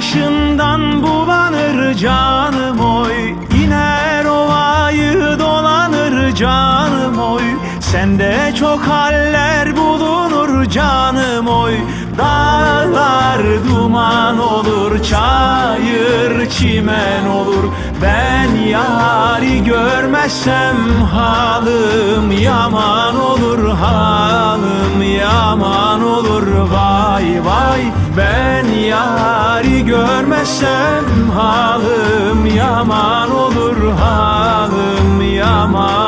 başından bulanır can. Ne çok haller bulunur canım oy. Dağlar duman olur çayır çimen olur. Ben yari görmezsem halım yaman olur Halım yaman olur. Vay vay Ben yari görmezsem halım yaman olur Halım yaman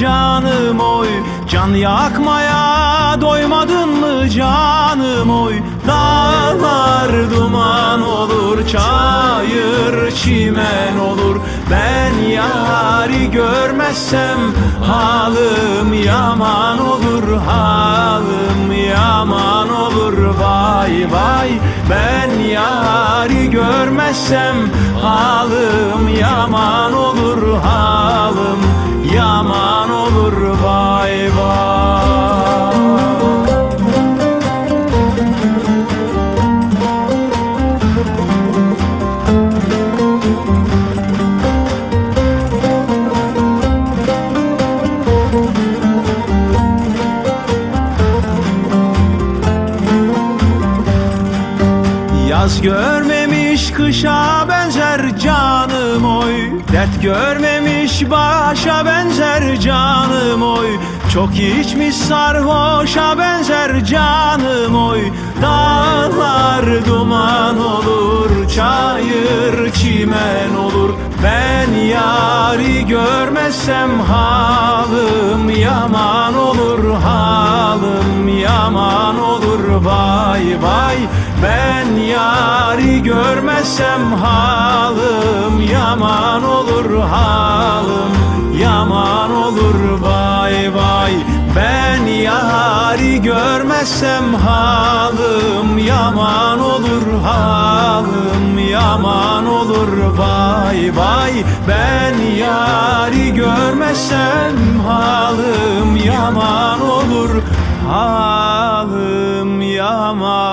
canım oy. Can yakmaya doymadın mı canım oy? Dağlar duman olur çayır çimen olur. Ben yari görmezsem halım yaman olur Halım yaman olur. Vay vay Ben yari görmezsem halım yaman Yaz görmemiş kışa benzer canım oy. Dert görmemiş başa benzer canım oy. Çok içmiş sarhoşa benzer canım oy. Dağlar duman olur çayır çimen olur. Ben yari görmezsem halım yaman vay vay ben yari görmezsem halım yaman olur halım yaman olur vay vay. Ben yari görmezsem halım yaman olur halım yaman olur vay vay. Ben yari görmezsem halım yaman olur halım yaman olur